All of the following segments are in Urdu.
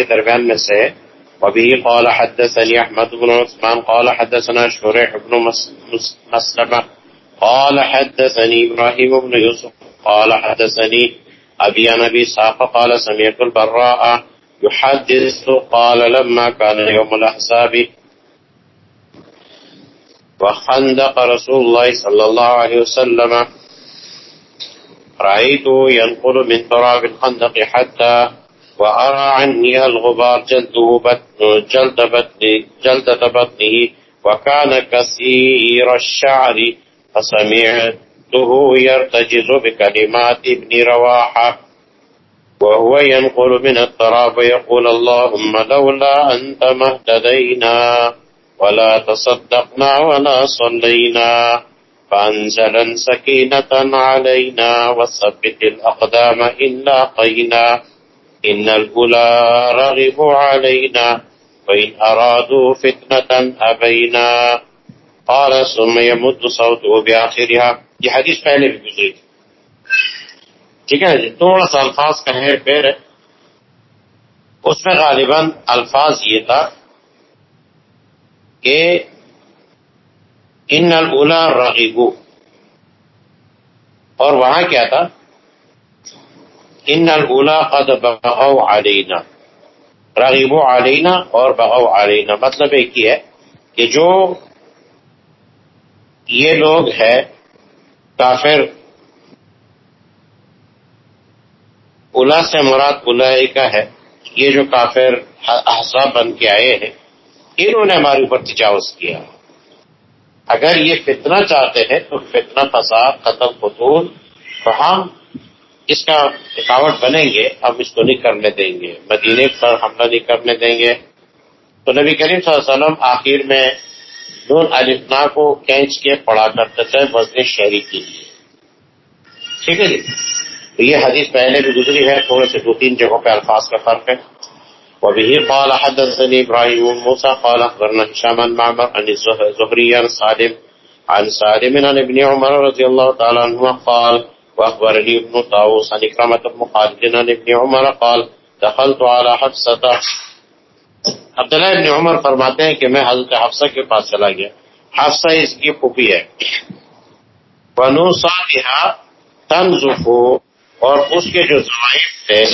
کے درمیان میں سے وبه قال حدثني احمد بن عثمان قال حدثنا شريح بن مسلمة قال حدثني ابراهيم بن يوسف قال حدثني ابي نبي ساق قال سمعت البراء يحدث قال لما كان يوم الاحزاب وخندق رسول الله صلى الله عليه وسلم رأيته ينقل من تراب الخندق حتى وأرى عني الغبار جلده جلد بطن جلدة بطنه وكان كثير الشعر فسمعته يرتجز بكلمات ابن رواحة وهو ينقل من التراب ويقول اللهم لولا أنت مهتدينا ولا تصدقنا ولا صلينا فأنزلا سكينة علينا وثبت الأقدام إن لاقينا. إن الأولى رغبوا علينا وإن أرادوا فتنة أبينا. قال، ثم يمد صوته بآخرها. یہ حدیث پہلے بھی گزری تھی۔ ٹھیک ہے جی تھوڑا سا الفاظ کا ہے پیر ہے اس میں غالباً الفاظ یہ تھا کہ ان الا رغیبو اور وہاں کیا تھا؟ ان الا قد بغو علینا۔ رغیبو علینا اور بغو علینا۔ مطلب ایک ہی ہے کہ جو یہ لوگ ہے کافر الا سے مراد الا کا ہے، یہ جو کافر احساب بن کے آئے ہیں، انہوں نے ہمارے اوپر تجاوز کیا۔ اگر یہ فتنہ چاہتے ہیں تو فتنہ فساد، قتل فطول تو ہم اس کا رکاوٹ بنیں گے، ہم اس کو نہیں کرنے دیں گے۔ مدینے پر حملہ نہیں کرنے دیں گے۔ تو نبی کریم صلی اللہ علیہ وسلم آخر میں نون الفنا کو کینچ کے پڑا کرتے تھے وزن شہری کے لیے۔ ٹھیک ہے جی؟ تو یہ حدیث پہلے بھی گزری ہے، تھوڑے سے دو تین جگہوں پہ الفاظ کا فرق ہے۔ وبه قال حدثني إبراهيم موسى قال أخبرنا هشام عن معمر عن الزهري عن سالم عن سالم عن ابن عمر رضي الله تعالى عنه قال وأخبرني ابن طاووس عن إكرامة بن خالد عن ابن عمر قال، دخلت على حفصة عبداللہ ابن عمر فرماتے ہیں کہ میں حضرت حفصہ کے پاس چلا گیا۔ حفصہ اس کی پھوپھی ہے۔ بنو صالحہ تنزفو اور اس کے جو ضوائف تھے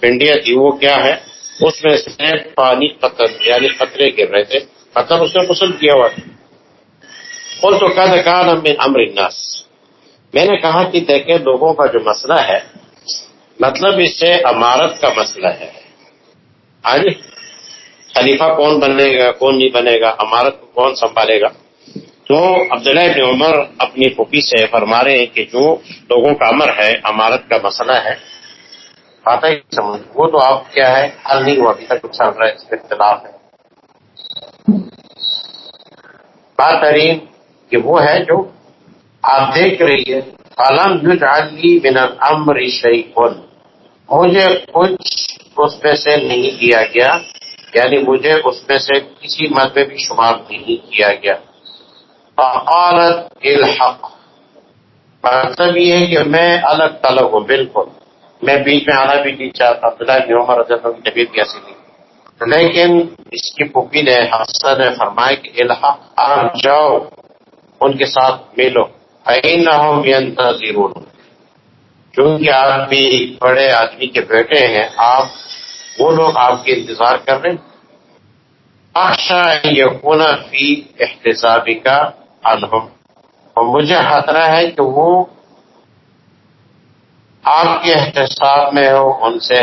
پنڈیا تھی وہ کیا ہے؟ اس میں سے پانی قطر یعنی قطرے گر رہے تھے۔ قطر اس نے غسل کیا ہوا بول تو قد کہا کہا امر الناس۔ میں نے کہا کہ دیکھیں لوگوں کا جو مسئلہ ہے مطلب اس سے امارت کا مسئلہ ہے۔ ہاں جی خلیفہ کون بنے گا، کون نہیں بنے گا، امارت کو کون سنبھالے گا؟ تو عبداللہ ابن عمر اپنی پھوپھی سے فرما رہے ہیں کہ جو لوگوں کا امر ہے، امارت کا مسئلہ ہے۔ ہی سمجھ، وہ تو آپ کیا ہے، حل نہیں ہوا، ابھی تک چل رہا ہے، اس میں اختلاف ہے۔ بہترین کہ وہ ہے جو آپ دیکھ رہی ہے عالم من الامر شیخن مجھے کچھ اس میں سے نہیں دیا گیا یعنی مجھے اس میں سے کسی مت میں بھی شمار نہیں کیا گیا۔ فقالت الحق مطلب یہ ہے کہ میں الگ تلگ ہوں، بالکل۔ میں بیچ میں آنا بھی نہیں چاہتا، عبداللہ عمر رضی اللہ کی طبیعت کیسی تھی۔ لیکن اس کی پھوپھی نے حسن نے فرمایا کہ الحق، آپ جاؤ، ان کے ساتھ ملو۔ این چونکہ آپ بھی ایک بڑے آدمی کے بیٹے ہیں، آپ، وہ لوگ آپ کے انتظار کر رہے ہیں۔ آشا یقون فی احتسابی کا انہم۔ اور مجھے خطرہ ہے کہ وہ آپ کے احتساب میں ہو، ان سے۔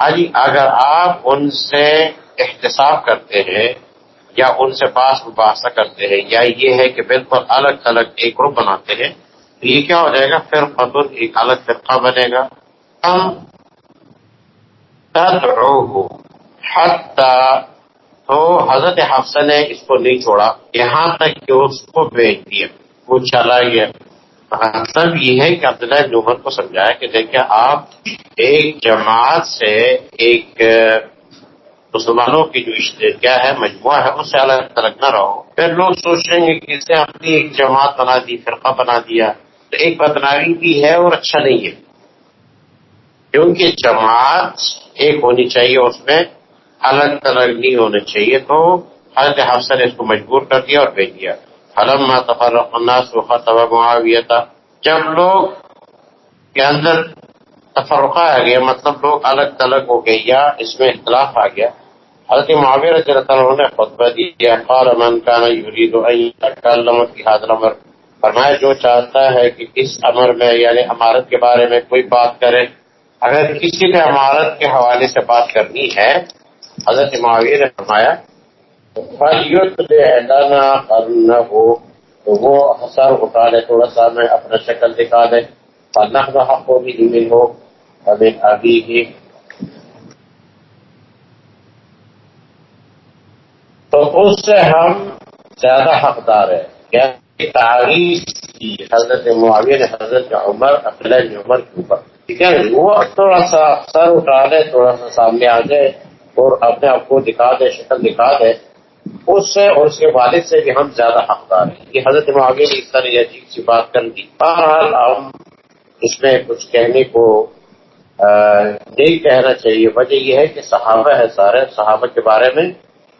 ہاں جی اگر آپ ان سے احتساب کرتے ہیں یا ان سے پاس مباحثہ کرتے ہیں یا یہ ہے کہ بالکل الگ الگ ایک گروپ بناتے ہیں، تو یہ کیا ہو جائے گا؟ پھر قبل ایک الگ فرقہ بنے گا۔ ہم تو حضرت حفصہ نے اس کو نہیں چھوڑا، یہاں تک کہ اس کو بھیج دیا، وہ چلا گیا۔ مطلب یہ ہے کہ عبداللہ عمر کو سمجھایا کہ دیکھیں، آپ ایک جماعت سے ایک مسلمانوں کی جو کیا ہے، مجموعہ ہے، اس سے الگ الگ نہ رہو۔ پھر لوگ سوچیں گے کہ اس نے اپنی ایک جماعت بنا دی، فرقہ بنا دیا۔ تو ایک بدنامی بھی ہے اور اچھا نہیں ہے۔ کیونکہ جماعت ایک ہونی چاہیے، اس میں الگ تلگ نہیں ہونے چاہیے۔ تو حضرت حفصہ نے اس کو مجبور کر دیا اور بھیج دیا۔ حلم تفرق الناس وخطب معاویہ تھا جب لوگ کے اندر تفرقہ آ گیا مطلب لوگ الگ تلگ ہو گئے یا اس میں اختلاف آ گیا حضرت معاویہ رضی اللہ تعالیٰ نے خطبہ دیا، قال من كان يريد ان يتكلم في هذا الامر، فرمایا جو چاہتا ہے کہ اس امر میں یعنی امارت کے بارے میں کوئی بات کرے۔ اگر کسی نے امارت کے حوالے سے بات کرنی ہے، حضرت معاویہ نے فرمایا کرنا ہو تو وہ اثر اٹھا لے، تھوڑا سا میں اپنا شکل دکھا دے پڑھنا حق ہو بھی نہیں ہو ابھی ہی تو اس سے ہم زیادہ حقدار ہیں۔ یعنی کیا تعریف کی حضرت معاویہ نے حضرت عمر، عبداللہ عمر کے اوپر۔ ٹھیک ہے؟ وہ تھوڑا سا سر اٹھا دے تھوڑا سا سامنے آ جائے اور اپنے آپ کو دکھا دے، شکل دکھا دے۔ اس سے اور اس کے والد سے بھی ہم زیادہ حقدار ہیں۔ یہ حضرت معاویہ نے اس طرح یہ عجیب سی بات کر دی۔ بہرحال ہم اس میں کچھ کہنے کو نہیں کہنا چاہیے۔ وجہ یہ ہے کہ صحابہ ہے سارے، صحابہ کے بارے میں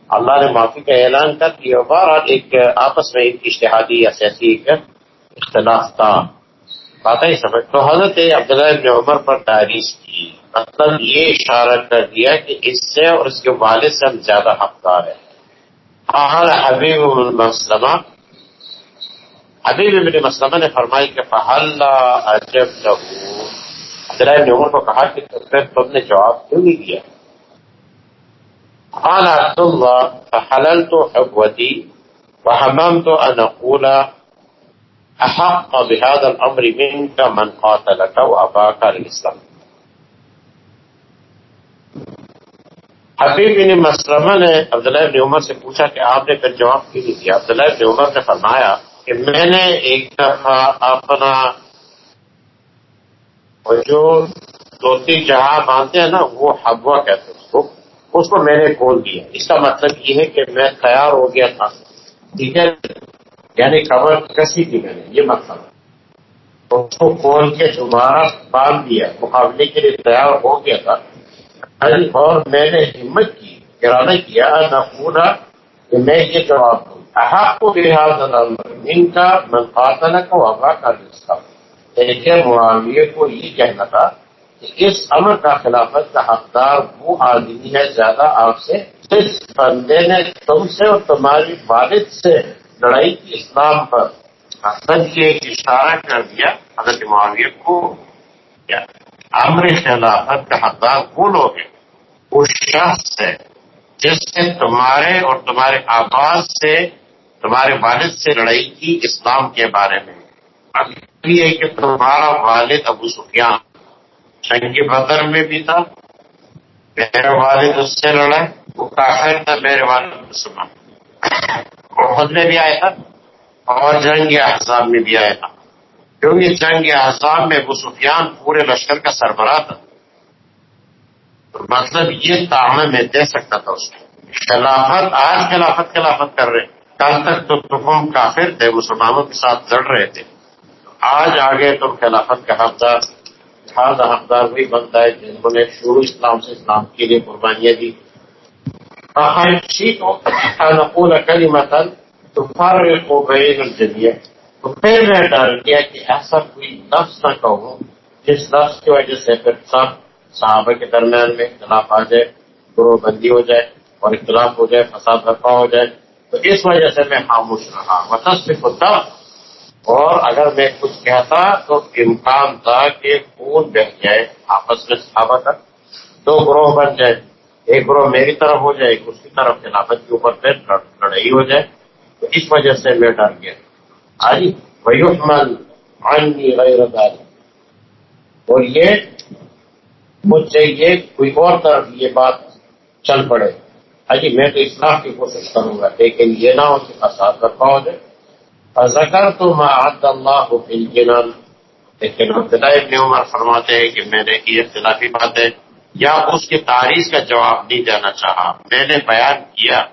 اللہ نے معافی کا اعلان کر دیا بہرحال ایک آپس میں ایک اشتہادی یا سیاسی ایک اختلاف تھا۔ بات ہی سمجھ۔ تو حضرت عبداللہ ابن عمر پر تعریف کی۔ مطلب یہ اشارہ کر دیا کہ اس سے اور اس کے والد سے ہم زیادہ حقدار ہیں۔ حبیب مسلمہ، حبیب ابن مسلمہ نے فرمائی کہ فہل عجب لہو عبداللہ ابن عمر کو کہا کہ تم نے جواب کیوں نہیں دیا؟ قال عبد الله، فحللت حبوتي وحممت أن أقول، أحق بهذا الأمر منك من قاتلك وأباك الإسلام حبیب بن مسلمہ نے عبداللہ ابن عمر سے پوچھا کہ آپ نے پھر جواب کیوں نہیں دیا؟ عبداللہ ابن عمر نے فرمایا کہ میں نے ایک دفعہ اپنا جو دو تین جہاں باندھتے ہیں نا، وہ حبوا کہتے ہیں۔ اس کو میں نے کھول دیا۔ اس کا مطلب یہ ہے کہ میں تیار ہو گیا تھا۔ ٹھیک ہے؟ یعنی خبر کسی تھی میں نے یہ مطلب۔ اس کو کھول کے دوبارہ باندھ دیا۔ مقابلے کے لیے تیار ہو گیا تھا۔ اور میں نے ہمت کی، ارادہ کیا، نہ پورا کہ میں یہ جواب دوں۔ آپ کو لحاظ ان کا منفاطن کو ہوا کا رشتہ دیکھے معاویے کو یہ کہنا تھا اس امر کا خلافت کا حقدار وہ آدمی ہے، زیادہ آپ سے جس بندے نے تم سے اور تمہاری والد سے لڑائی کی اسلام پر حسن یہ ایک اشارہ کر دیا، حضرت معاویہ کو امر خلافت کا حقدار وہ لوگ ہیں، اس شخص ہے جس نے تمہارے اور تمہارے آواز سے، تمہارے والد سے لڑائی کی اسلام کے بارے میں۔ ابھی ہے کہ تمہارا والد ابو سفیان شنگ بدر میں بھی تھا، میرے والد اس سے لڑا وہ کافر تھا، میرے والد مسلمان۔ خود میں بھی آیا تھا اور جنگ احساب میں بھی آیا تھا۔ کیونکہ جنگ احساب میں ابو سفیان پورے لشکر کا سربراہ تھا۔ مطلب یہ تعمیر میں دے سکتا تھا اس کو خلافت، آج خلافت خلافت کر رہے۔ کل تک تو تم کافر تھے، مسلمانوں کے ساتھ لڑ رہے تھے۔ آج آگے تم خلافت کا حفظہ خاص حقدار وہی بنتا ہے جنہوں نے شروع اسلام سے اسلام کے لیے قربانیاں دی۔ نقول متن تو فرق گئے تو پھر میں ڈر گیا کہ ایسا کوئی لفظ نہ کہوں جس لفظ کی وجہ سے پھر سب صحابہ کے درمیان میں اختلاف آ جائے، گروہ بندی ہو جائے اور اختلاف ہو جائے، فساد برپا ہو جائے۔ تو اس وجہ سے میں خاموش رہا۔ وطن سے خود اور اگر میں کچھ کہتا تو امکان تھا کہ خون بہ جائے، آپس میں صحابہ تک دو گروہ بن جائے۔ ایک گروہ میری طرف ہو جائے، ایک اس کی طرف خلافت کے اوپر پھر لڑائی ہو جائے۔ تو اس وجہ سے میں ڈر گیا۔ آج ویومن غیر اور یہ مجھ سے یہ کوئی اور طرف یہ بات چل پڑے۔ حجی میں تو اصلاح کی کوشش کروں گا، لیکن یہ نہ ہو کہ فساد برپا ہو جائے۔ ذکر تو محد اللہ جنل لیکن عبداللہ ابن عمر فرماتے ہیں کہ میں نے یہ اختلافی باتیں۔ یا اس کی تاریخ کا جواب نہیں دینا چاہا۔ میں نے بیان کیا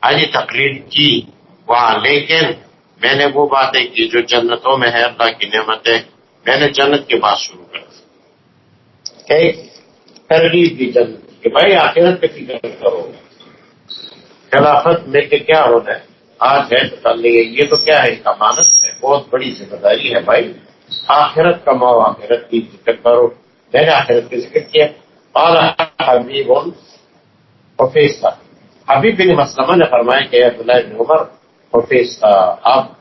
آج تقریر کی، وہاں لیکن میں نے وہ باتیں کی جو جنتوں میں ہے اللہ کی نعمتیں۔ میں نے جنت کی بات شروع کر دی۔ پہلی جنت، کہ بھائی آخرت پہ فکر کرو۔ خلافت میں کے کیا ہونا ہے؟ آج ہے تو کل نہیں یہ تو کیا ہے؟ امانت ہے۔ بہت بڑی ذمہ داری ہے بھائی۔ آخرت کماؤ آخرت کی ذکر کرو۔ میں نے آخرت کی ذکر کیا۔ اور حبیب حفیظ تھا ابھی بن مسلمہ نے فرمایا کہ عبداللہ بن عمر حفیظ تھا آپ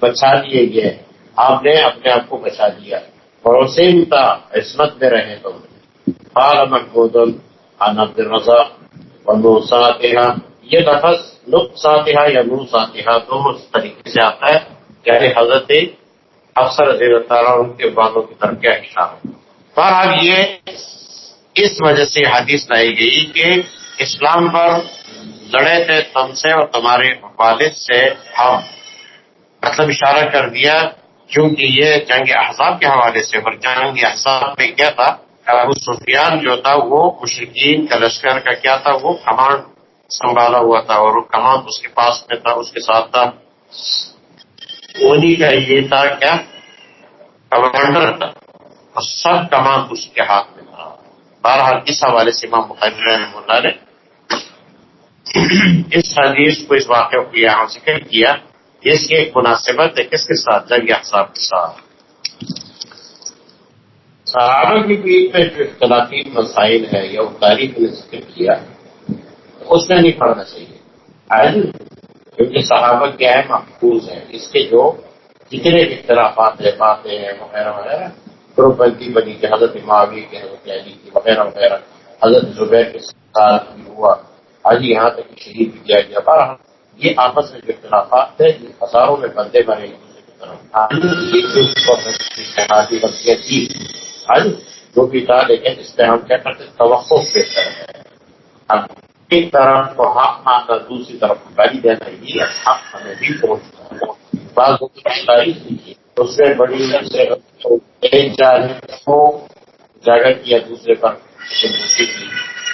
بچا لیے گئے۔ آپ نے اپنے آپ کو بچا لیا۔ اور حسین تھا عصمت میں رہے تو۔ قال محمود عن عبد الرزاق ونو ساتحہ یہ لفظ نق ساتحہ یا نو ساتحہ دونوں طریقے سے آتا ہے یعنی حضرت افسر رضی اللہ تعالیٰ ان کے بالوں کی طرف کیا اشارہ بہرحال یہ اس وجہ سے حدیث لائی گئی کہ اسلام پر لڑے تھے تم سے اور تمہارے والد سے ہم مطلب اشارہ کر دیا کیونکہ یہ جنگ احزاب کے حوالے سے، اور جنگ احزاب میں کیا تھا؟ ابو سفیان جو تھا وہ مشرقین کا لشکر کا کیا تھا؟ وہ کمانڈ سنبھالا ہوا تھا اور وہ کمانڈ اس کے پاس میں تھا، اس کے ساتھ تھا۔ انہیں کا یہ تھا کیا؟ کمانڈر تھا۔ اور سب کمانڈ اس کے ہاتھ میں تھا۔ بہرحال اس حوالے سے امام بخاری رحمہ اللہ نے اس حدیث کو، اس واقعے کو یہاں ذکر کیا۔ اس کی ایک مناسبت ہے، کس کے ساتھ؟ جنگ احساب کے ساتھ۔ صحابہ کی بیچ میں جو اختلافی مسائل ہے یا تاریخ نے ذکر کیا۔ ہے اس میں نہیں پڑھنا چاہیے۔ کیونکہ صحابہ کیا ہے، محفوظ ہے اس کے جو جتنے بھی اختلافات ہے باتیں ہیں وغیرہ وغیرہ گروپ بنی کہ حضرت معاوی کے حضرت علی کی وغیرہ وغیرہ، حضرت زبیر کے ساتھ بھی ہوا۔ آج یہاں تک شہید بھی کیا گیا۔ بارہ یہ آپس میں جو اختلافات تھے ہزاروں میں بندے بنے کی تھی آج جو بھی تھا لیکن اس پہ ہم کیا کرتے توقع بہتر ہے ایک طرف کو حق ماننا دوسری طرف کو گالی دینا، یہ حق ہمیں بھی پہنچتا بعض اس سے بڑی ایک جانب کو جاگر کیا، دوسرے پر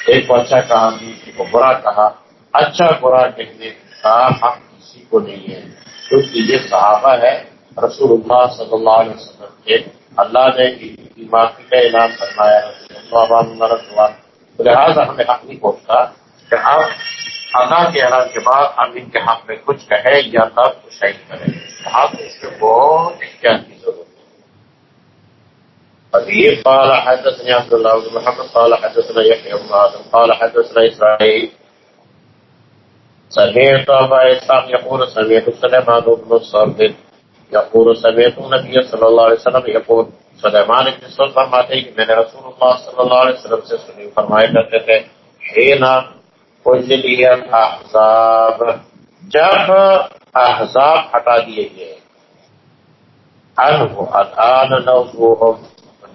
ایک کو اچھا کہا، دوسرے کو برا کہا۔ اچھا برا کہنے کا حق کسی کو نہیں ہے۔ کیونکہ یہ صحابہ ہے، رسول اللہ صلی اللہ علیہ وسلم کے۔ اللہ نے معافی کا اعلان فرمایا لہٰذا ہمیں حق نہیں پہنچتا۔ کہ آپ اللہ کے اعلان کے بعد ہم ان کے حق میں کچھ کہیں یا تب کچھ شہید کریں۔ حق اس کے بہت احتیاط کی ضرورت ہے۔ حديث قال حدثني عبد الله بن محمد، قال حدثنا يحيى بن آدم، قال حدثنا إسرائيل سمعت أبا إسحاق يقول سمعت سليمان بن الصرد يقول سمعت النبي صلى الله عليه وسلم يقول سلیمان ابن سلم فرماتے ہیں کہ میں نے رسول اللہ صلی اللہ علیہ وسلم سے سنی، فرمایا کرتے تھے حین اجلیت احزاب جب احزاب ہٹا دیے گئے۔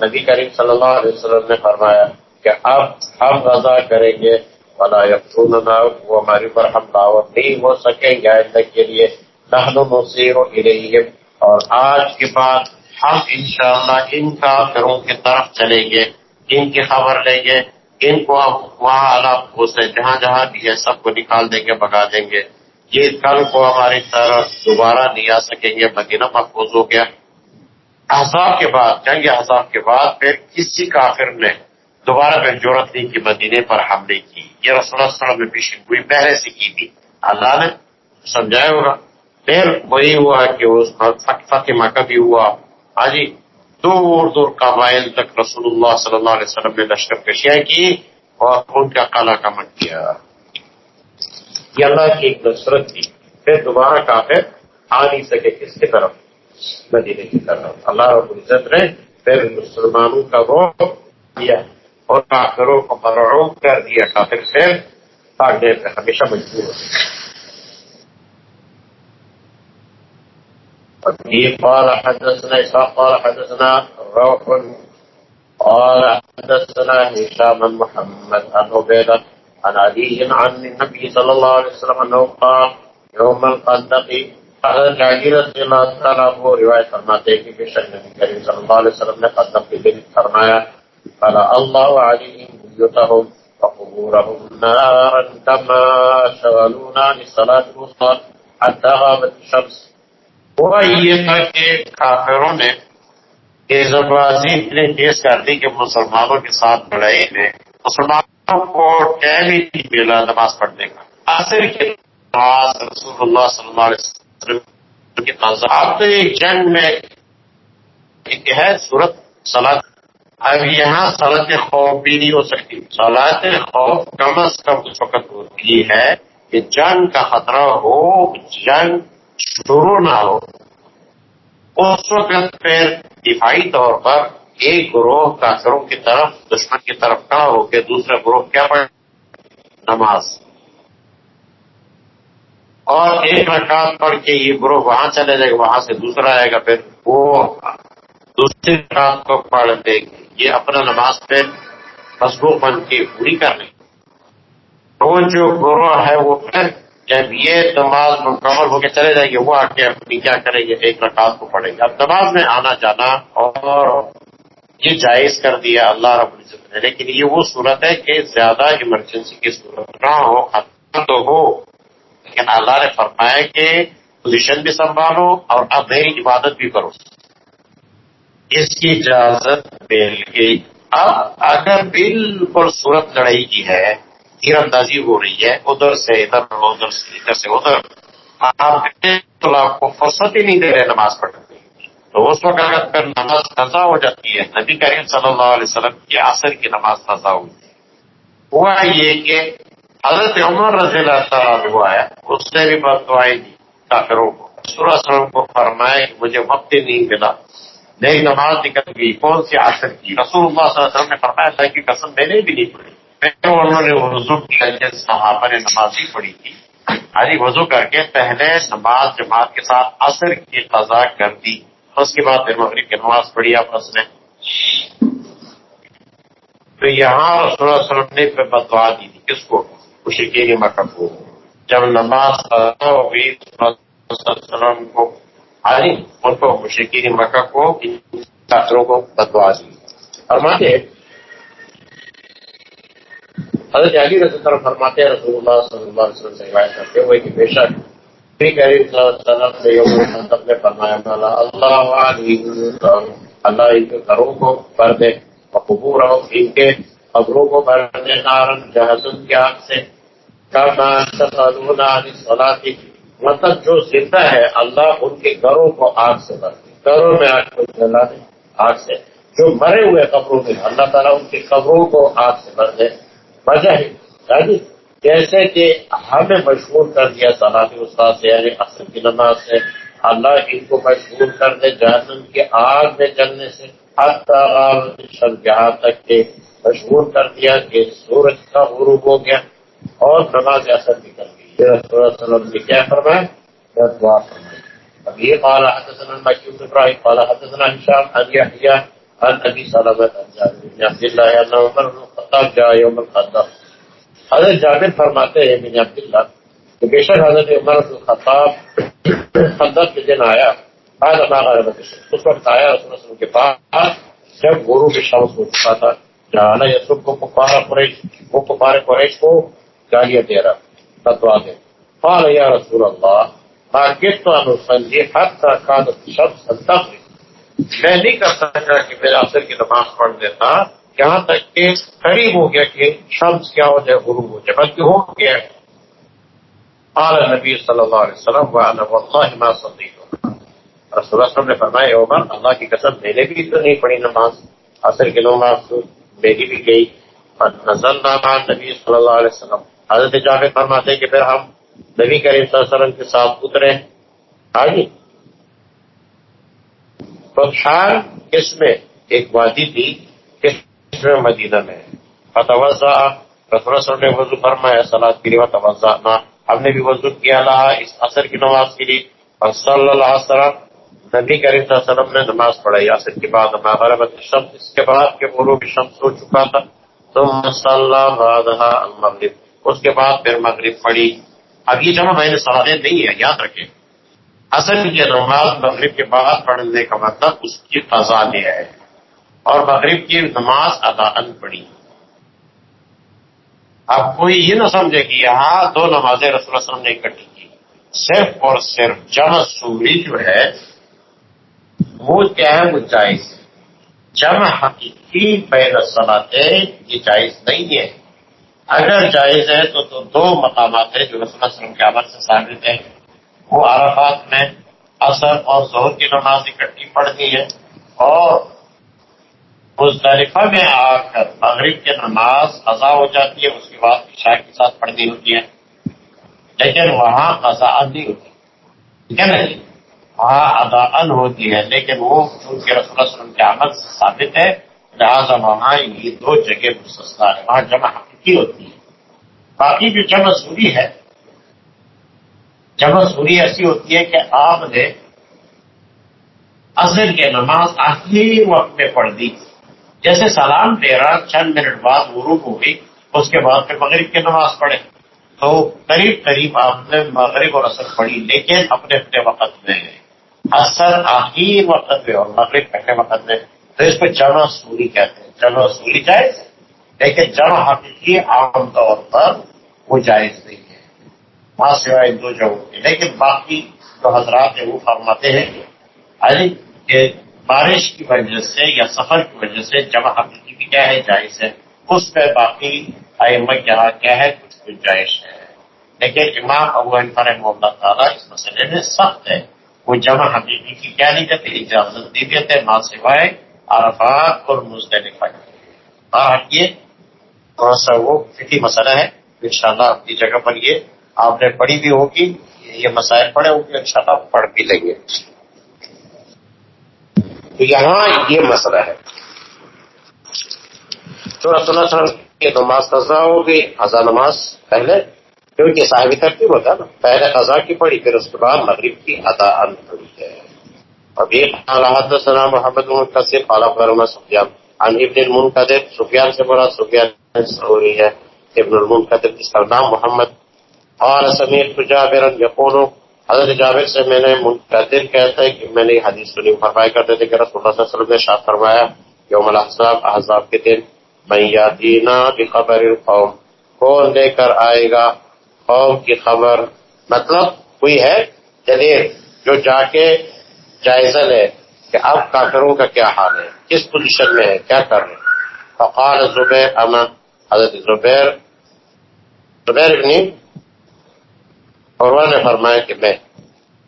نبی کریم صلی اللہ علیہ وسلم نے فرمایا کہ اب ہم غذا کریں گے۔ بلا یقیننا وہ ہماری پر ہم دعوت نہیں ہو سکیں گے آئندہ کے لیے۔ نحن نصیر الیہم اور آج کے بعد ہم انشاءاللہ ان کافروں کی طرف چلیں گے۔ ان کی خبر لیں گے۔ ان کو اب وہاں اللہ سے جہاں جہاں بھی ہے، سب کو نکال دیں گے، بگا دیں گے۔ یہ کل کو ہماری طرف دوبارہ نہیں آ سکیں گے، مدینہ محفوظ ہو گیا۔ احزاب کے بعد، جنگ احزاب کے بعد پھر کسی کافر نے دوبارہ پھر ضرورت نہیں کی، مدینے پر حملے کی۔ یہ رسول اللہ صلی اللہ علیہ وسلم میں پیشن گوئی پہلے سے کی تھی۔ اللہ نے سمجھایا ہوگا۔ پھر وہی ہوا کہ اس فتح کا بھی ہوا۔ ہاں جی دور دور قبائل تک رسول اللہ صلی اللہ علیہ وسلم نے لشکر کشیاں کی اور ان کا کالا کمن کیا۔ یہ اللہ کی ایک نصرت تھی۔ پھر دوبارہ کافر آ نہیں سکے کس کی طرف مدینے کی طرف۔ اللہ رب العزت نے پھر مسلمانوں کا روح دیا اور کافروں کو مرعوب کر دیا۔ کافر سے بھاگنے پہ ہمیشہ مجبور ہو قال حدثنا إسحاق قال حدثنا روح قال حدثنا هشام بن محمد عن عبيدة عن علي عن النبي صلى الله عليه وسلم أنه قال يوم حضرت علی رضی اللہ تعالیٰ وہ روایت فرماتے ہیں کہ شک نبی کریم صلی اللہ وسلم نے قدم کے دن قال اللہ علیہم بیوتہم وقبورہم نارا کما شغلونا لصلاة الوسط حتی غابت الشمس. ہوا یہ تھا کہ کافروں نے تیز بازی اتنے تیز کر دی کہ مسلمانوں کے ساتھ لڑائی میں مسلمانوں کو ٹائم ہی نہیں ملا نماز پڑھنے کا۔ آخر کی نماز رسول اللہ صلی اللہ علیہ وسلم کی ایک جنگ میں ہے صورت سلاد اب یہاں سلاد خوف بھی نہیں ہو سکتی۔ سلاد خوف کم از کم اس وقت ہوتی ہے کہ جنگ کا خطرہ ہو، جنگ شروع نہ ہو۔ اس وقت پھر دفاعی طور پر ایک گروہ کافروں کی طرف، دشمن کی طرف کھڑا ہو کے دوسرا گروہ کیا پڑے نماز۔ اور ایک رکعت پڑھ کے یہ گروہ وہاں چلے جائے گا، وہاں سے دوسرا آئے گا، پھر وہ دوسری رات کو پڑھ دے گی۔ یہ اپنا نماز پہ مضبوط بن کے پوری کر لیں وہ جو گروہ ہے وہ پھر جب یہ نماز مکمل ہو کے چلے جائے گی وہ آ کے اپنی کیا کریں گے؟ ایک رکعت کو پڑھیں گے۔ اب نماز میں آنا جانا اور یہ جائز کر دیا اللہ رب العزت نے۔ لیکن یہ وہ صورت ہے کہ زیادہ ایمرجنسی کی صورت نہ ہو خطرہ تو ہو۔ لیکن اللہ نے فرمایا کہ پوزیشن بھی سنبھالو اور اب میری عبادت بھی کرو۔ اس کی اجازت مل گئی۔ اب اگر بالکل صورت لڑائی کی ہے تیر اندازی ہو رہی ہے، ادھر سے ادھر ادھر سے ادھر سے ادھر۔ آپ کو فرصت ہی نہیں دے رہے نماز پڑھنے تو اس وقت اگر پھر نماز تازہ ہو جاتی ہے، نبی کریم صلی اللہ علیہ وسلم کی عصر کی نماز تازہ ہوئی۔ ہوا یہ کہ حضرت عمر رضی اللہ تعالیٰ ہوا ہے اس نے بھی بات دعائیں دی کافروں کو۔ سورہ سلم کو فرمایا کہ مجھے وقت نہیں ملا۔ نئی نماز نکل گئی، کون سی عصر کی؟ رسول اللہ صلی اللہ علیہ وسلم نے فرمایا تھا کہ قسم میں نے بھی نہیں پڑھی۔ انہوں نے وضو کیا کہ صحابہ نے نماز ہی پڑھی تھی۔ ارے وضو کر کے پہلے نماز جماعت کے ساتھ عصر کی قضا کر دی۔ اس کے بعد پھر مغرب کی نماز پڑھی آپس میں۔ تو یہاں رسول اللہ علیہ وسلم نے پھر بدوا دی تھی۔ کس کو؟ مشکین مکہ کو۔ جب نماز ہوئی وسلم کو آئی ان کو مشکین مکہ کو کافروں کو بدوا دی۔ فرماتے حضرت علی رضی اللہ فرماتے ہیں، رسول اللہ صلی اللہ علیہ وسلم سے روایت کرتے ہوئے کہ بے شک نبی کریم صلی اللہ علیہ وسلم نے یوم نے فرمایا تعالی اللہ اللہ ان کے گھروں کو بھر دے اور قبور ان کے قبروں کو بھر دے نارن جہازن کے آگ سے۔ مطلب جو زندہ ہے، اللہ ان کے گھروں کو آگ سے بھر دے۔ گھروں میں آگ کو جلا دے، آگ سے۔ جو مرے ہوئے قبروں میں، اللہ تعالیٰ ان کی قبروں کو آگ سے بھر دے۔ وجہ ہے۔ یعنی جیسے کہ ہمیں مشہور کر دیا صلاحی استاد سے یعنی اصل کی نماز سے، اللہ ان کو مشہور کر دے جہنم کی آگ میں چلنے سے۔ یہاں تک کہ مشہور کر دیا کہ سورج کا غروب ہو گیا اور نماز اثر نکل گئی۔ وسلم نے کیا فرمایا؟ دعا فرمائی اب یہ قال حدثنا المكي بن ابراهيم قال حدثنا هشام عن يحيى عن ابي سلمة عن عبد الله انه عمر بن الخطاب جاء يوم القدر حضرت جابر فرماتے ہیں بن عبداللہ کہ بے شک حضرت عمر الخطاب خندق کے دن آیا آج اللہ اس وقت آیا رسول وسلم کے پاس، جب گرو کی شمس ہو چکا تھا۔ جہانا یسوف کو پپارا قریش، وہ پپارے قریش کو گالیاں دے رہا فتوا دے۔ قال یا رسول اللہ، ما کت ان اصلي حتى كانت الشمس تغرب میں نہیں کر سکتا کہ میرا اثر کی نماز پڑھ دیتا یہاں تک کہ قریب ہو گیا کہ شمس کیا ہو جائے، غروب ہو جائے، بلکہ ہو گیا قال نبی صلی اللہ علیہ وسلم وعلا واللہ ما رسول اللہ وسلم نے فرمایا، عمر، اللہ کی قسم، میں نے بھی تو نہیں پڑھی نماز عصر کی نماز میری بھی گئی۔ اور نزل نامہ نبی صلی اللہ علیہ وسلم۔ حضرت جاوید فرماتے کہ پھر ہم نبی کریم صلی اللہ علیہ وسلم کے ساتھ اترے۔ ہاں جی بخشان اس میں؟ ایک وادی تھی اس میں؟ مدینہ میں۔ فتوزا رسول اللہ نے وضو فرمایا سلاد کے لیے توزا نہ ہم نے بھی وضو کیا رہا اس اثر کی نماز کے لیے۔ اور صلی اللہ علیہ وسلم، نبی کریم صلی اللہ علیہ وسلم نے نماز پڑھائی۔ اثر کے بعد غربت شمس اس کے بعد کے غروب شمس ہو چکا تھا تو صلی بعدها المغرب۔ اس کے بعد پھر مغرب پڑھی۔ اب یہ جمع میں نے سوالیں نہیں ہے یاد رکھیں۔ اصل یہ نماز مغرب کے بعد پڑھنے کا مطلب اس کی قضا میں ہے اور مغرب کی نماز ادا ان پڑی اب کوئی یہ نہ سمجھے کہ یہاں دو نمازیں رسول اللہ وسلم نے اکٹھی کی۔ صرف اور صرف جمع سوری جو ہے، وہ کیا ہے وہ جائز۔ جمع حقیقی پہلے صلاحے یہ جائز نہیں ہے۔ اگر جائز ہے تو تو دو مقامات ہیں جو رسول وسلم کے عمل سے ثابت ہے وہ عرفات میں اثر اور ظہر کی نماز اکٹھی پڑھنی ہے اور مزدلفہ میں آ کر مغرب کی نماز قضا ہو جاتی ہے، اس کے بعد عشاء کے ساتھ پڑھنی ہوتی ہے۔ لیکن وہاں قضا نہیں ہوتی۔ ٹھیک ہے نا جی؟ وہاں ادا ان ہوتی ہے، لیکن وہ چونکہ رسول اللہ وسلم کے عمل سے ثابت ہے۔ لہٰذا وہاں یہ دو جگہ مسستا ہے وہاں جمع حقیقی ہوتی ہے۔ باقی جو جمع سوری ہے جمع سوری ایسی ہوتی ہے کہ آپ نے اصل کی نماز آخری وقت میں پڑھ دی، جیسے سلام تیرا چند منٹ بعد غروب ہو گئی، اس کے بعد پھر مغرب کی نماز پڑھے۔ تو قریب قریب آپ نے مغرب اور اثر پڑھی، لیکن اپنے اپنے وقت میں اثر آخر وقت میں اور مغرب پہلے وقت میں۔ تو اس کو جمع سوری کہتے ہیں۔ جمع سوری جائز لیکن جمع حقیقی عام طور پر وہ جائز نہیں۔ ہے وہاں سوائے دو جگہوں کے لیکن باقی جو حضرات ہیں وہ فرماتے ہیں کہ بارش کی وجہ سے یا سفر کی وجہ سے جمع حقیقی بھی کیا ہے، جائز ہے۔ اس پہ باقی یہاں کیا ہے، کچھ گنجائش ہے۔ لیکن امام ابو رحمہ اللہ تعالیٰ اس مسئلے میں سخت ہے۔ وہ جمع حقیقی کی کیا نہیں کرتے، اجازت نہیں دیتے، ماں سوائے عرفات اور مزدلفہ۔ یہ تھوڑا سا وہ فکی مسئلہ ہے۔ ان شاء اللہ اپنی جگہ پر یہ آپ نے پڑھی بھی ہوگی، یہ مسائل پڑے ہوں گے ان شاء پڑھ بھی لیں گے۔ تو یہاں یہ مسئلہ ہے۔ تو رسول اللہ وسلم کی نماز قضا ہوگی قضا نماز پہلے، کیونکہ صاحب ترتیب ہوتا ہے نا۔ پہلے قضا کی پڑھی، پھر اس کے بعد مغرب کی ادا ان پڑی ہے۔ اب یہ حدثنا محمد منقصر قال اخبرنا سفیان۔ عن ابن المنقدر سفیان سے بڑا سفیان سوری ہے، ابن المنقدر جس کا نام محمد قال سمعت جابرا، يقول، حضرت جابر سے میں نے منقدر کہتا ہے کہ میں نے حدیث سنی فرمایا کرتے تھے کہ رسول اللہ صلی اللہ علیہ وسلم نے شاد فرمایا، یوم الاحزاب، احزاب کے دن میں یادینا بخبر القوم، کون لے کر آئے گا قوم کی خبر؟ مطلب کوئی ہے دلیر جو جا کے جائزہ لے کہ اب کافروں کا کیا حال ہے، کس پوزیشن میں ہے، کیا کر رہے فقال زبیر امن حضرت زبیر زبیر ابنی اور نے فرمایا کہ میں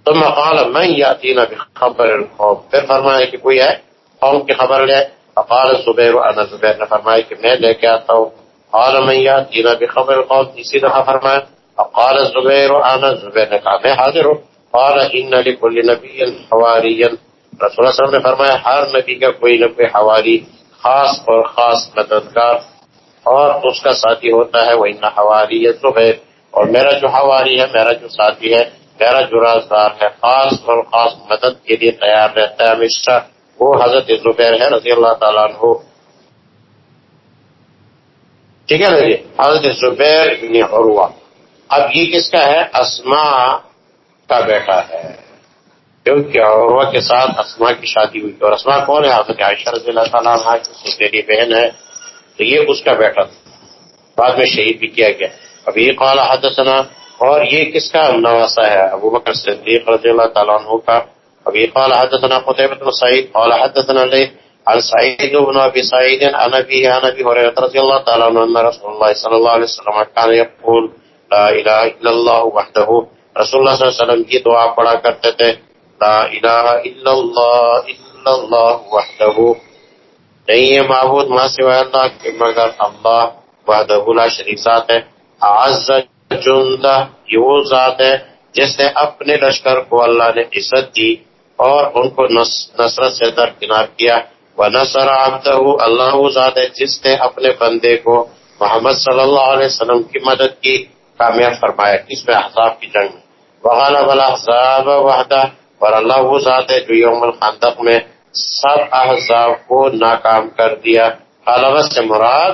تو مقال میں یاتینا خبر قوم؟ پھر فرمایا کہ کوئی ہے؟ قوم کی خبر لے۔ اقال زبیر انا زبیر نے فرمایا کہ میں لے کے آتا ہوں۔ قال میں من یاتینا بخبر قوم؟ اسی دفعہ فرمایا۔ اقال زبیر انا زبیر نے کہا، میں حاضر ہوں۔ قال، ان لكل نبی حواریا. رسول اللہ صلی اللہ علیہ وسلم نے فرمایا، ہر نبی کا کوئی نہ کوئی حواری خاص اور خاص مددگار اور اس کا ساتھی ہوتا ہے۔ وہ ان حواری زبیر اور میرا جو حواری ہے، میرا جو ساتھی ہے، میرا جو رازدار ہے، خاص اور خاص مدد کے لیے تیار رہتا ہے ہمیشہ۔ وہ حضرت زبیر ہے، رضی اللہ تعالیٰ عنہ۔ ٹھیک ہے نا جی حضرت زبیر ابن عروہ۔ اب یہ کس کا ہے؟ اسما کا بیٹا ہے۔ کیونکہ عروہ کے ساتھ اسما کی شادی ہوئی۔ اور اسما کون ہے؟ حضرت عائشہ رضی اللہ تعالیٰ عنہ کی میری بہن ہے۔ تو یہ اس کا بیٹا۔ تھا بعد میں شہید بھی کیا گیا۔ ابھی قال حدثنا، اور یہ کس کا نواسا ہے؟ ابو بکر صدیق رضی اللہ تعالیٰ عنہ کا۔ ابھی قال حدثنا قتيبة بن سعيد قال حدثنا لي عن سعيد بن ابي سعيد عن ابي عن ابي هريره رضي الله تعالى عنه ان رسول الله صلى الله عليه وسلم كان يقول لا اله الا الله وحده رسول اللہ صلی اللہ علیہ وسلم کی دعا پڑھا کرتے تھے، لا الہ الا اللہ الا اللہ وحدہ۔ نہیں ہے معبود ماں سوائے اللہ کہ مگر اللہ وحدہ لا شریک ذات ہے۔ آز جندہ یہ وہ ذات ہے جس نے اپنے لشکر کو اللہ نے عزت دی اور ان کو نصرت سے درکنار کیا۔ وہ نصر آبدہ اللہ وہ ذات ہے جس نے اپنے بندے کو محمد صلی اللہ علیہ وسلم کی مدد کی، کامیاب فرمایا۔ اس میں احزاب کی جنگ۔ وغالا والا احزاب وحدہ اور اللہ وہ ذات ہے جو یوم الخندق میں سب احزاب کو ناکام کر دیا۔ غلبت سے مراد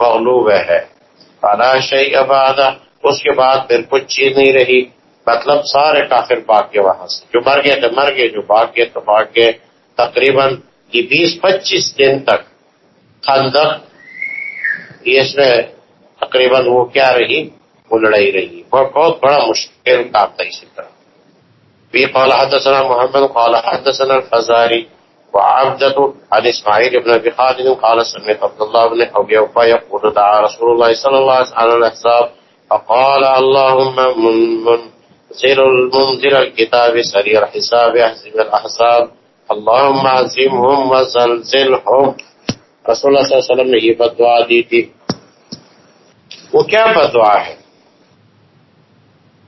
مغلوب ہے۔ فلا شیء بعد اس کے بعد پھر کچھ چیز نہیں رہی۔ مطلب سارے کافر بھاگ گئے وہاں سے۔ جو مر گئے تو مر گئے، جو بھاگ گئے تو بھاگ گئے۔ تقریباً یہ بیس پچیس دن تک خندق اس میں تقریباً وہ کیا رہی؟ وہ لڑائی رہی۔ وہ بہت بڑا مشکل کام تھا اسی طرح۔ بھی قال حدثنا محمد، قال حدثنا الفزاري وعبدة عن إسماعيل بن أبي خالد قال سمعت عبد الله بن أبي أوفى يقول دعا رسول الله صلى الله عليه وسلم على الأحزاب فقال اللهم من منزل المنزل الكتاب سريع الحساب، أحزم الأحزاب. اللهم عزمهم وزلزلهم. رسول اللہ صلی اللہ علیہ وسلم نے یہ بد دعا دی تھی۔ وہ کیا بد دعا ہے؟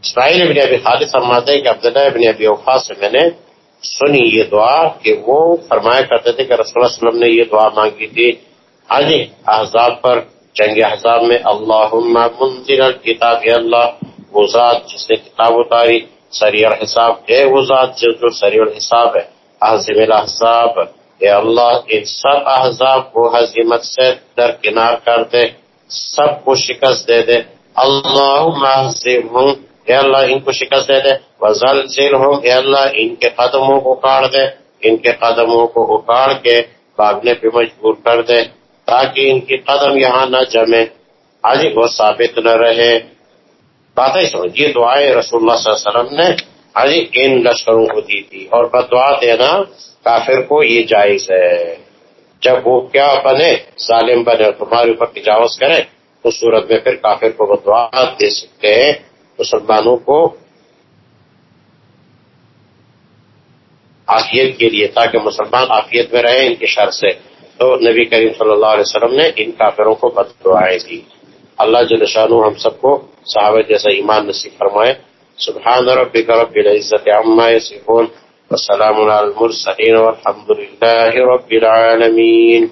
اسماعیل ابن ابی خالد فرماتے ہیں کہ عبداللہ ابن ابی اوفا سے میں نے سنی یہ دعا کہ وہ فرمایا کرتے تھے کہ رسول اللہ علیہ وسلم نے یہ دعا مانگی تھی۔ ہاں احزاب پر، جنگ احزاب میں اللہ منزل الکتاب اللہ، وہ ذات جس نے کتاب اتاری سری الحساب ہے وہ ذات جو سری الحساب ہے احزم الاحزاب۔ اے اللہ، ان سب احزاب کو حزیمت سے درکنار کر دے، سب کو شکست دے دے۔ اللہ ہوں اے اللہ ان کو شکست دے دے۔ وزلزل ہوں اے اللہ ان کے قدموں کو کاٹ دے۔ ان کے قدموں کو اکاڑ کے بھاگنے پہ مجبور کر دے۔ تاکہ ان کی قدم یہاں نہ جمے۔ آج وہ ثابت نہ رہے۔ باتیں سمجھ یہ دعائیں رسول اللہ صلی اللہ علیہ وسلم نے آج ان لشکروں کو دی تھی۔ اور بدعا دینا کافر کو یہ جائز ہے۔ جب وہ کیا بنے، ظالم بنے تمہارے اوپر تجاوز کرے، تو صورت میں پھر کافر کو بدعا دے سکتے ہیں۔ مسلمانوں کو آفیت کے لیے، تاکہ مسلمان آفیت میں رہے ان کے شر سے۔ تو نبی کریم صلی اللہ علیہ وسلم نے ان کافروں کو بد دعائیں دی۔ اللہ جل شانو ہم سب کو صحابہ جیسا ایمان نصیب فرمائے۔ سبحان ربک رب العزت عما یصفون وسلام علی المرسلین والحمد للہ رب العالمین۔